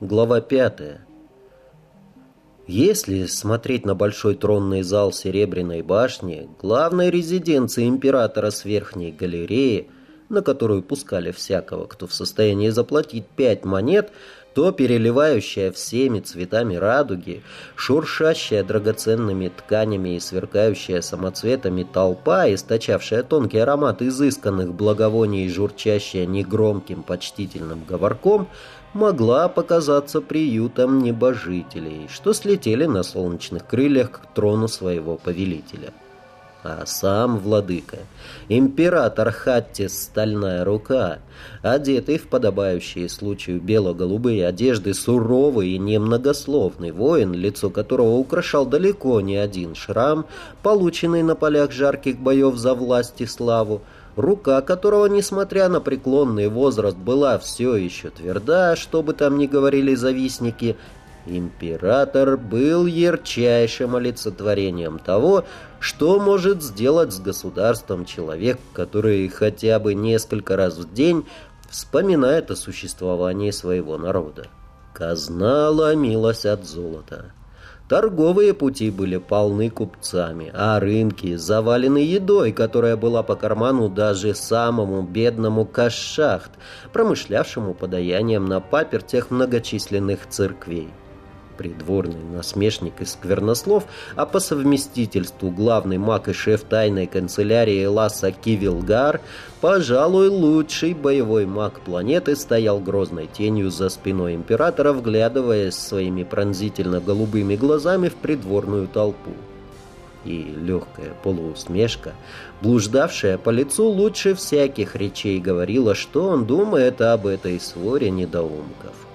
Глава пятая. Если смотреть на большой тронный зал Серебряной башни, главной резиденции императора с верхней галереи, на которую пускали всякого, кто в состоянии заплатить пять монет, то переливающая всеми цветами радуги, шуршащая драгоценными тканями и сверкающая самоцветами толпа, источавшая тонкий аромат изысканных благовоний и журчащая негромким почтительным говорком – могла показаться приютом небожителей, что слетели на солнечных крыльях к трону своего повелителя. А сам владыка, император Хаттис Стальная Рука, одетый в подобающие случаю бело-голубые одежды, суровый и немногословный воин, лицо которого украшал далеко не один шрам, полученный на полях жарких боев за власть и славу, рука которого, несмотря на преклонный возраст, была все еще тверда, что бы там ни говорили завистники, император был ярчайшим олицетворением того, что может сделать с государством человек, который хотя бы несколько раз в день вспоминает о существовании своего народа. Казна ломилась от золота. Торговые пути были полны купцами, а рынки завалены едой, которая была по карману даже самому бедному кашахт, промышлявшему подаянием на папертях многочисленных церквей придворный насмешник и сквернослов, а по совместительству главный маг и шеф тайной канцелярии Ласса Кивилгар, пожалуй, лучший боевой маг планеты, стоял грозной тенью за спиной императора, вглядываясь своими пронзительно-голубыми глазами в придворную толпу. И легкая полуусмешка, блуждавшая по лицу лучше всяких речей, говорила, что он думает об этой своре недоумков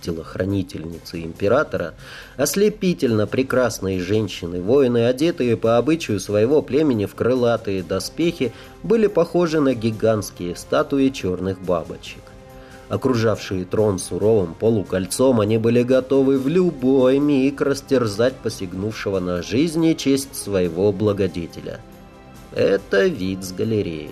телохранительницы императора, ослепительно прекрасные женщины, воины, одетые по обычаю своего племени в крылатые доспехи, были похожи на гигантские статуи черных бабочек. Окружавшие трон суровым полукольцом, они были готовы в любой миг растерзать посягнувшего на жизнь и честь своего благодетеля. Это вид с галереи.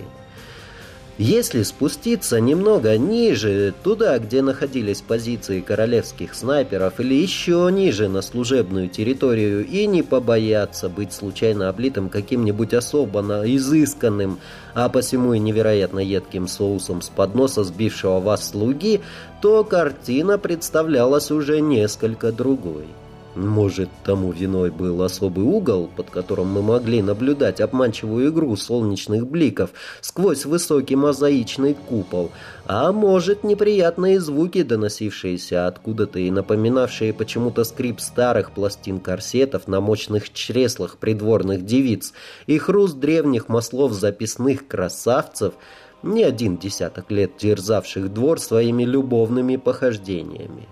Если спуститься немного ниже, туда, где находились позиции королевских снайперов, или еще ниже на служебную территорию, и не побояться быть случайно облитым каким-нибудь особо изысканным, а посему и невероятно едким соусом с подноса сбившего вас слуги, то картина представлялась уже несколько другой. Может, тому виной был особый угол, под которым мы могли наблюдать обманчивую игру солнечных бликов сквозь высокий мозаичный купол, а может, неприятные звуки, доносившиеся откуда-то и напоминавшие почему-то скрип старых пластин корсетов на мощных чреслах придворных девиц и хруст древних маслов записных красавцев, не один десяток лет терзавших двор своими любовными похождениями.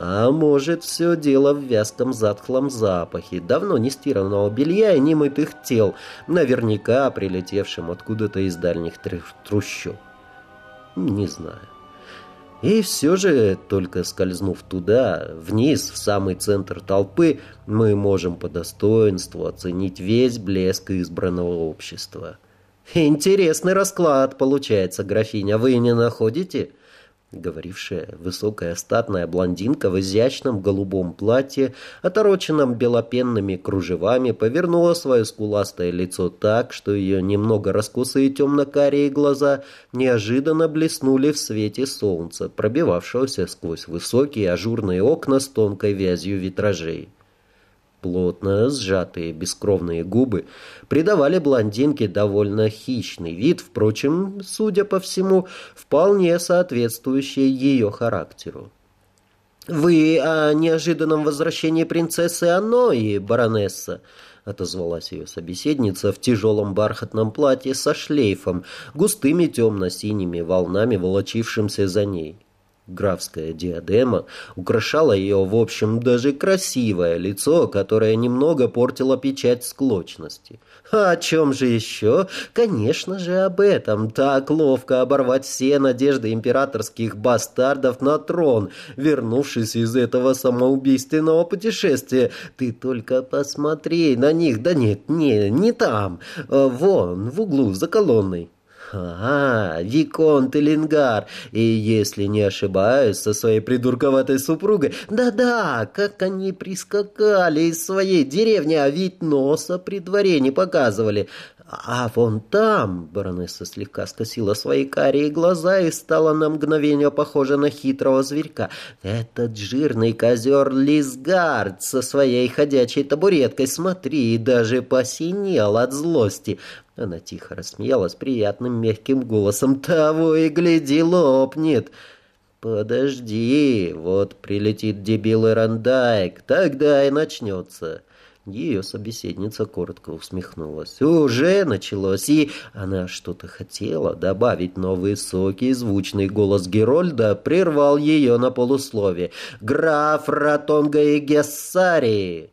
А может, все дело в вязком затхлом запахе, давно не стиранного белья и немытых тел, наверняка прилетевшим откуда-то из дальних трущоб. Не знаю. И все же, только скользнув туда, вниз, в самый центр толпы, мы можем по достоинству оценить весь блеск избранного общества. Интересный расклад получается, графиня, вы не находите?» Говорившая высокая статная блондинка в изящном голубом платье, отороченном белопенными кружевами, повернула свое скуластое лицо так, что ее немного раскосые темно-карие глаза неожиданно блеснули в свете солнца, пробивавшегося сквозь высокие ажурные окна с тонкой вязью витражей. Плотно сжатые бескровные губы придавали блондинке довольно хищный вид, впрочем, судя по всему, вполне соответствующий ее характеру. «Вы о неожиданном возвращении принцессы Аннои, баронесса?» — отозвалась ее собеседница в тяжелом бархатном платье со шлейфом, густыми темно-синими волнами, волочившимся за ней. Графская диадема украшала ее, в общем, даже красивое лицо, которое немного портило печать склочности. А о чем же еще? Конечно же об этом. Так ловко оборвать все надежды императорских бастардов на трон, вернувшись из этого самоубийственного путешествия. Ты только посмотри на них. Да нет, не, не там. А вон, в углу, за колонной. «А, Виконт Элингар, и если не ошибаюсь, со своей придурковатой супругой, да-да, как они прискакали из своей деревни, а ведь носа при дворе не показывали. А вон там, баронесса слегка скосила свои карие глаза и стала на мгновение похожа на хитрого зверька. Этот жирный козер Лисгард со своей ходячей табуреткой, смотри, даже посинел от злости. Она тихо рассмеялась приятным мягким голосом. «Того и гляди, лопнет!» «Подожди, вот прилетит дебил Ирандайк, тогда и начнется». Ее собеседница коротко усмехнулась. «Уже началось!» И она что-то хотела добавить, но высокий звучный голос Герольда прервал ее на полуслове. «Граф Ратонга и Гессарии!»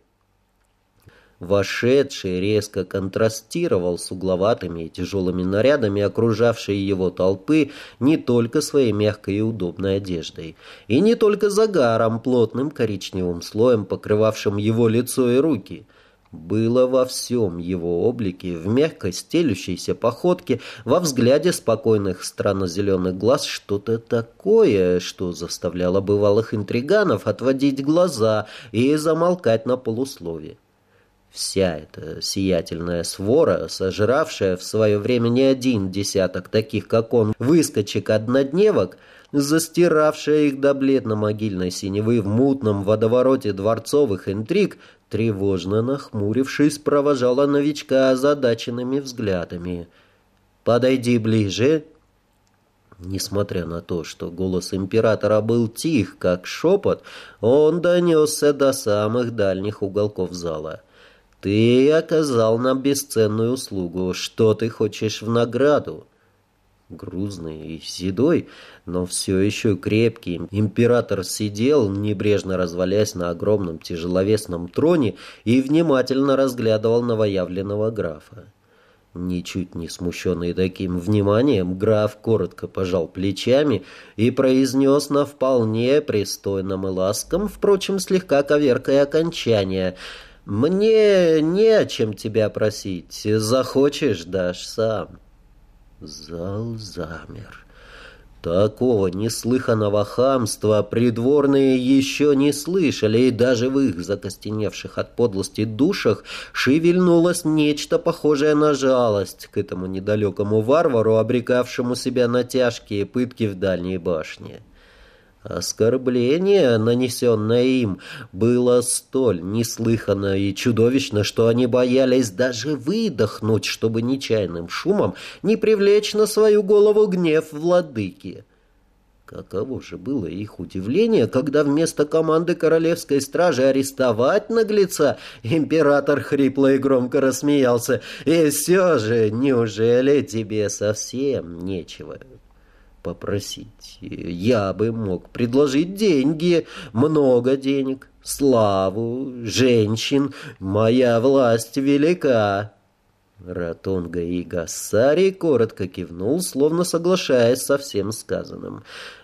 Вошедший резко контрастировал с угловатыми и тяжелыми нарядами окружавшей его толпы не только своей мягкой и удобной одеждой, и не только загаром, плотным коричневым слоем, покрывавшим его лицо и руки. Было во всем его облике, в мягкой стелющейся походке, во взгляде спокойных странно-зеленых глаз что-то такое, что заставляло бывалых интриганов отводить глаза и замолкать на полусловие. Вся эта сиятельная свора, сожравшая в свое время не один десяток таких, как он, выскочек-однодневок, застиравшая их до бледно-могильной синевы в мутном водовороте дворцовых интриг, тревожно нахмурившись, провожала новичка озадаченными взглядами. «Подойди ближе!» Несмотря на то, что голос императора был тих, как шепот, он донесся до самых дальних уголков зала. Ты оказал нам бесценную услугу. Что ты хочешь в награду? Грузный и седой, но все еще крепкий, император сидел, небрежно развалясь на огромном тяжеловесном троне и внимательно разглядывал новоявленного графа. Ничуть не смущенный таким вниманием, граф коротко пожал плечами и произнес на вполне пристойном и ласком, впрочем, слегка коверкая окончание — мне не о чем тебя просить. Захочешь, дашь сам. Зал замер. Такого неслыханного хамства придворные еще не слышали, и даже в их закостеневших от подлости душах шевельнулось нечто похожее на жалость к этому недалекому варвару, обрекавшему себя на тяжкие пытки в дальней башне. Оскорбление, нанесенное им, было столь неслыханно и чудовищно, что они боялись даже выдохнуть, чтобы нечаянным шумом не привлечь на свою голову гнев владыки. Каково же было их удивление, когда вместо команды королевской стражи арестовать наглеца, император хрипло и громко рассмеялся. «И все же, неужели тебе совсем нечего попросить. Я бы мог предложить деньги, много денег, славу, женщин. Моя власть велика». Ратонга и Гассари коротко кивнул, словно соглашаясь со всем сказанным.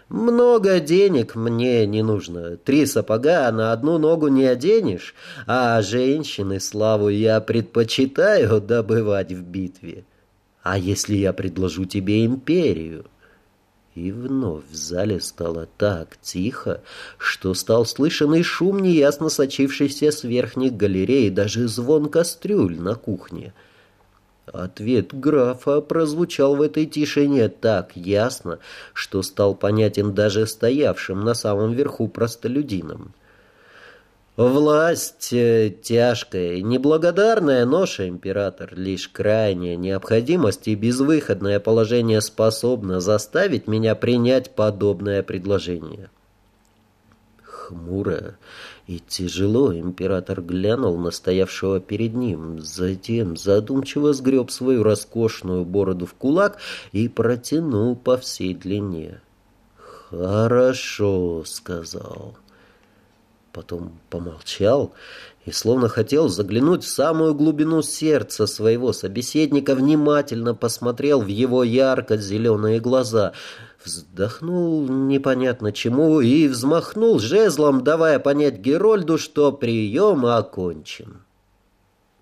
«Много денег мне не нужно. Три сапога на одну ногу не оденешь, а женщины славу я предпочитаю добывать в битве. А если я предложу тебе империю?» И вновь в зале стало так тихо, что стал слышен и шум, неясно сочившийся с верхних галерей, даже звон кастрюль на кухне. Ответ графа прозвучал в этой тишине так ясно, что стал понятен даже стоявшим на самом верху простолюдинам. Власть э, тяжкая, неблагодарная ноша, император. Лишь крайняя необходимость и безвыходное положение способно заставить меня принять подобное предложение. Хмуро и тяжело император глянул на стоявшего перед ним, затем задумчиво сгреб свою роскошную бороду в кулак и протянул по всей длине. «Хорошо», — сказал потом помолчал и, словно хотел заглянуть в самую глубину сердца своего собеседника, внимательно посмотрел в его ярко-зеленые глаза, вздохнул непонятно чему и взмахнул жезлом, давая понять Герольду, что прием окончен.